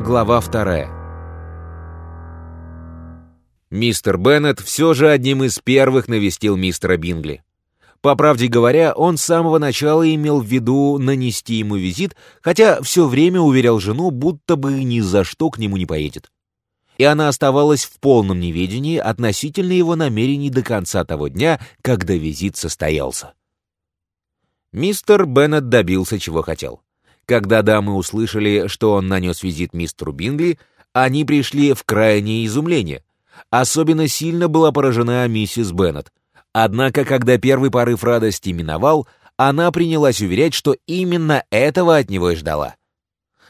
Глава вторая. Мистер Беннет все же одним из первых навестил мистера Бингли. По правде говоря, он с самого начала имел в виду нанести ему визит, хотя все время уверял жену, будто бы ни за что к нему не поедет. И она оставалась в полном неведении относительно его намерений до конца того дня, когда визит состоялся. Мистер Беннет добился, чего хотел. Когда дамы услышали, что он нанес визит мистеру Бингли, они пришли в крайнее изумление. Особенно сильно была поражена миссис Беннет. Однако, когда первый порыв радости миновал, она принялась уверять, что именно этого от него и ждала.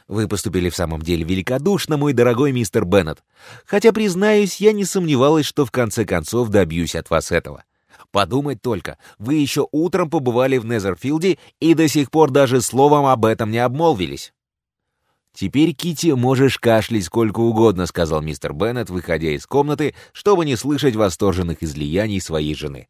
Вы поступили в самом деле великодушно, мой дорогой мистер Беннет. Хотя, признаюсь, я не сомневалась, что в конце концов добьюсь от вас этого. Подумать только, вы еще утром побывали в Незерфилде и до сих пор даже словом об этом не обмолвились. «Теперь, Кити, можешь кашлять сколько угодно», — сказал мистер Беннет, выходя из комнаты, чтобы не слышать восторженных излияний своей жены.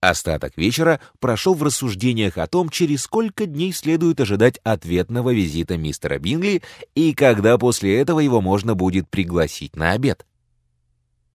Остаток вечера прошел в рассуждениях о том, через сколько дней следует ожидать ответного визита мистера Бингли и когда после этого его можно будет пригласить на обед.